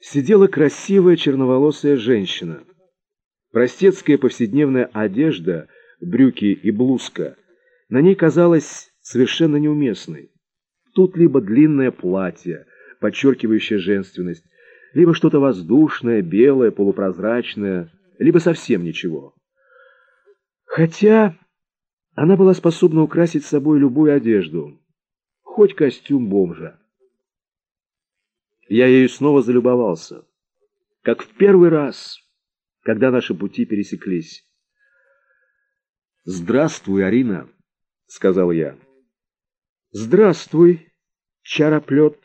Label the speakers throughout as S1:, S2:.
S1: сидела красивая черноволосая женщина. Простецкая повседневная одежда, брюки и блузка на ней казалась совершенно неуместной. Тут либо длинное платье, подчеркивающее женственность, либо что-то воздушное, белое, полупрозрачное, либо совсем ничего. Хотя она была способна украсить собой любую одежду, хоть костюм бомжа. Я ею снова залюбовался, как в первый раз, когда наши пути пересеклись. «Здравствуй, Арина», — сказал я. «Здравствуй, чароплет».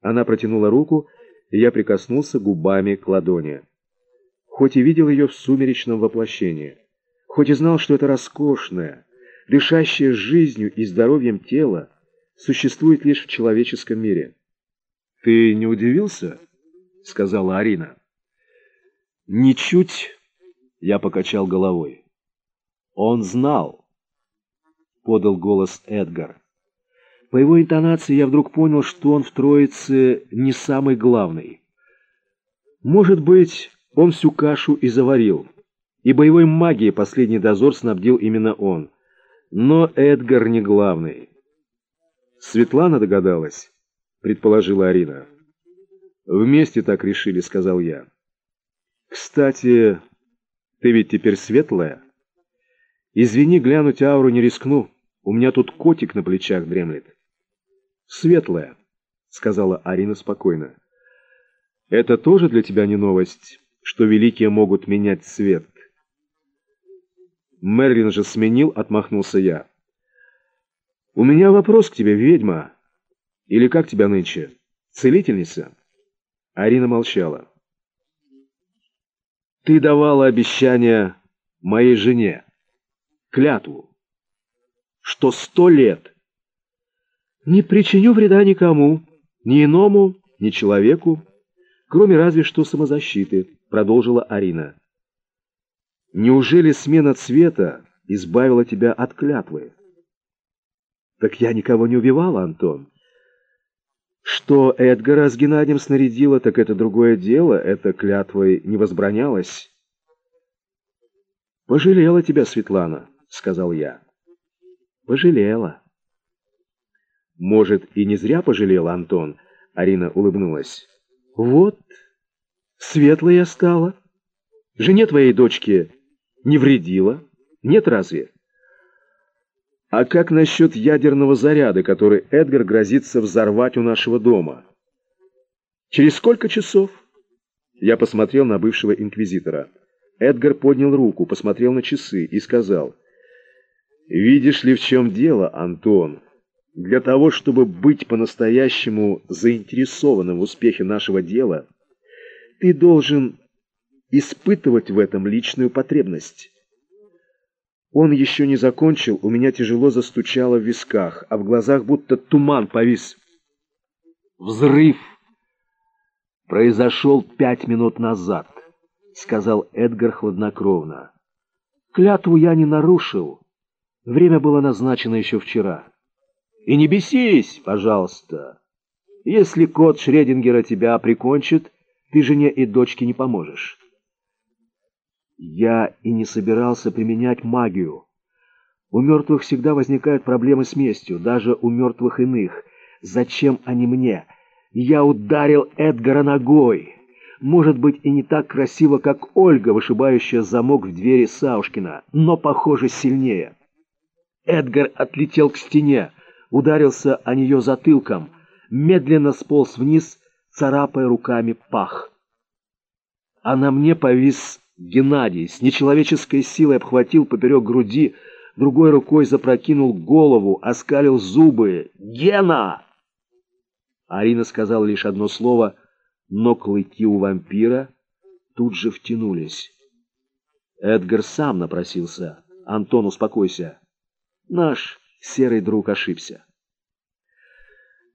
S1: Она протянула руку, и я прикоснулся губами к ладони. Хоть и видел ее в сумеречном воплощении, хоть и знал, что это роскошное, дышащее жизнью и здоровьем тело существует лишь в человеческом мире. «Ты не удивился?» — сказала Арина. «Ничуть», — я покачал головой. «Он знал», — подал голос Эдгар. По его интонации я вдруг понял, что он в троице не самый главный. Может быть, он всю кашу и заварил, и боевой магией последний дозор снабдил именно он. Но Эдгар не главный. Светлана догадалась предположила Арина. «Вместе так решили», — сказал я. «Кстати, ты ведь теперь светлая? Извини, глянуть ауру не рискну. У меня тут котик на плечах дремлет». «Светлая», — сказала Арина спокойно. «Это тоже для тебя не новость, что великие могут менять цвет?» Мерлин же сменил, отмахнулся я. «У меня вопрос к тебе, ведьма». Или как тебя нынче? Целительница?» Арина молчала. «Ты давала обещание моей жене, клятву, что сто лет не причиню вреда никому, ни иному, ни человеку, кроме разве что самозащиты», — продолжила Арина. «Неужели смена цвета избавила тебя от клятвы?» «Так я никого не убивала, Антон». Что Эдгара с Геннадием снарядила, так это другое дело, это клятвой не возбранялось. «Пожалела тебя, Светлана», — сказал я. «Пожалела». «Может, и не зря пожалела, Антон?» — Арина улыбнулась. «Вот, светлая стала. Жене твоей дочке не вредила. Нет разве?» А как насчет ядерного заряда, который Эдгар грозится взорвать у нашего дома? Через сколько часов? Я посмотрел на бывшего инквизитора. Эдгар поднял руку, посмотрел на часы и сказал, «Видишь ли, в чем дело, Антон? Для того, чтобы быть по-настоящему заинтересованным в успехе нашего дела, ты должен испытывать в этом личную потребность». Он еще не закончил, у меня тяжело застучало в висках, а в глазах будто туман повис. «Взрыв произошел пять минут назад», — сказал Эдгар хладнокровно. «Клятву я не нарушил. Время было назначено еще вчера. И не бесись, пожалуйста. Если кот Шредингера тебя прикончит, ты жене и дочке не поможешь». Я и не собирался применять магию. У мертвых всегда возникают проблемы с местью, даже у мертвых иных. Зачем они мне? Я ударил Эдгара ногой. Может быть, и не так красиво, как Ольга, вышибающая замок в двери Саушкина, но, похоже, сильнее. Эдгар отлетел к стене, ударился о нее затылком, медленно сполз вниз, царапая руками пах. А на мне повис Геннадий с нечеловеческой силой обхватил поперек груди, другой рукой запрокинул голову, оскалил зубы. «Гена!» Арина сказала лишь одно слово, но клыки у вампира тут же втянулись. Эдгар сам напросился. «Антон, успокойся. Наш серый друг ошибся».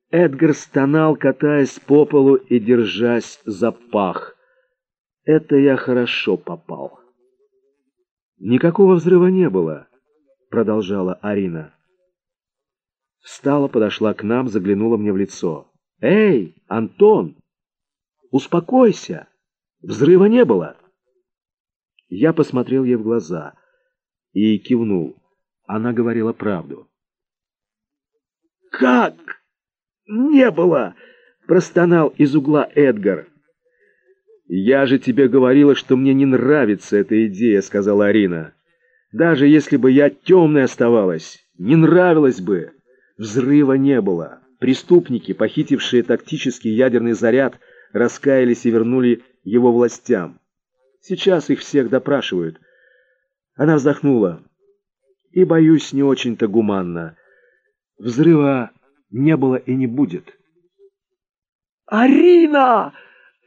S1: Эдгар стонал, катаясь по полу и держась за пах. Это я хорошо попал. Никакого взрыва не было, продолжала Арина. Встала, подошла к нам, заглянула мне в лицо. Эй, Антон! Успокойся. Взрыва не было. Я посмотрел ей в глаза и кивнул. Она говорила правду. «Как? Не было!» — простонал из угла Эдгар. «Я же тебе говорила, что мне не нравится эта идея», — сказала Арина. «Даже если бы я темной оставалась, не нравилось бы. Взрыва не было. Преступники, похитившие тактический ядерный заряд, раскаялись и вернули его властям. Сейчас их всех допрашивают». Она вздохнула. «И, боюсь, не очень-то гуманно. Взрыва не было и не будет». «Арина!»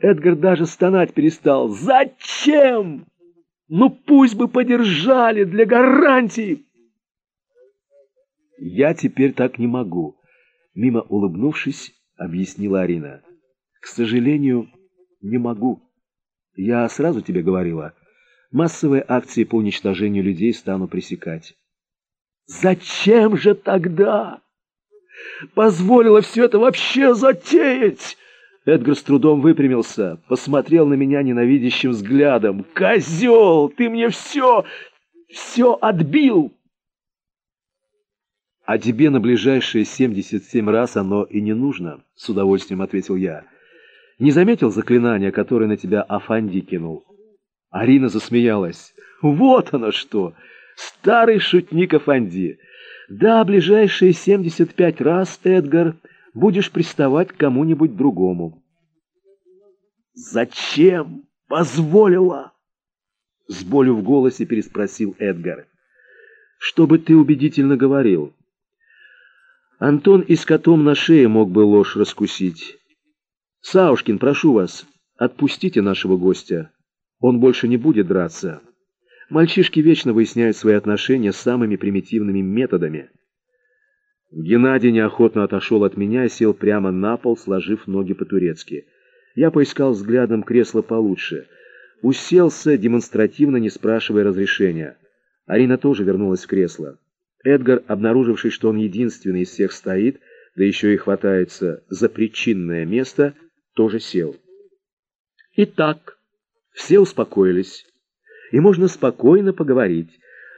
S1: Эдгар даже стонать перестал. «Зачем? Ну пусть бы подержали для гарантии!» «Я теперь так не могу», — мимо улыбнувшись, объяснила Арина. «К сожалению, не могу. Я сразу тебе говорила, массовые акции по уничтожению людей стану пресекать». «Зачем же тогда? Позволила все это вообще затеять?» Эдгар с трудом выпрямился, посмотрел на меня ненавидящим взглядом. «Козел! Ты мне все, все отбил!» «А тебе на ближайшие семьдесят семь раз оно и не нужно», — с удовольствием ответил я. «Не заметил заклинания, которое на тебя Афанди кинул?» Арина засмеялась. «Вот оно что! Старый шутник Афанди! Да, ближайшие семьдесят пять раз, Эдгар, будешь приставать к кому-нибудь другому. «Зачем позволила?» С болью в голосе переспросил Эдгар. «Чтобы ты убедительно говорил. Антон и с котом на шее мог бы ложь раскусить. Саушкин, прошу вас, отпустите нашего гостя. Он больше не будет драться. Мальчишки вечно выясняют свои отношения самыми примитивными методами». Геннадий неохотно отошел от меня и сел прямо на пол, сложив ноги по-турецки. Я поискал взглядом кресло получше. Уселся, демонстративно не спрашивая разрешения. Арина тоже вернулась в кресло. Эдгар, обнаруживший, что он единственный из всех стоит, да еще и хватается за причинное место, тоже сел. Итак, все успокоились, и можно спокойно поговорить.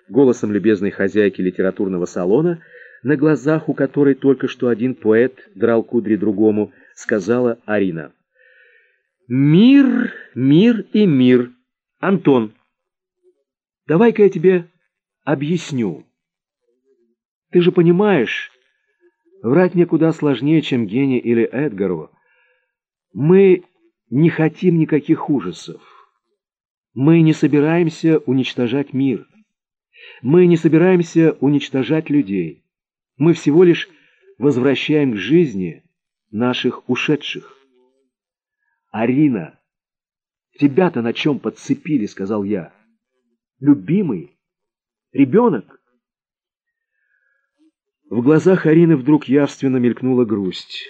S1: Голосом любезной хозяйки литературного салона – на глазах у которой только что один поэт драл кудри другому, сказала Арина. «Мир, мир и мир. Антон, давай-ка я тебе объясню. Ты же понимаешь, врать мне куда сложнее, чем Гене или Эдгару. Мы не хотим никаких ужасов. Мы не собираемся уничтожать мир. Мы не собираемся уничтожать людей. Мы всего лишь возвращаем к жизни наших ушедших. «Арина, тебя-то на чем подцепили?» — сказал я. «Любимый? Ребенок?» В глазах Арины вдруг явственно мелькнула грусть.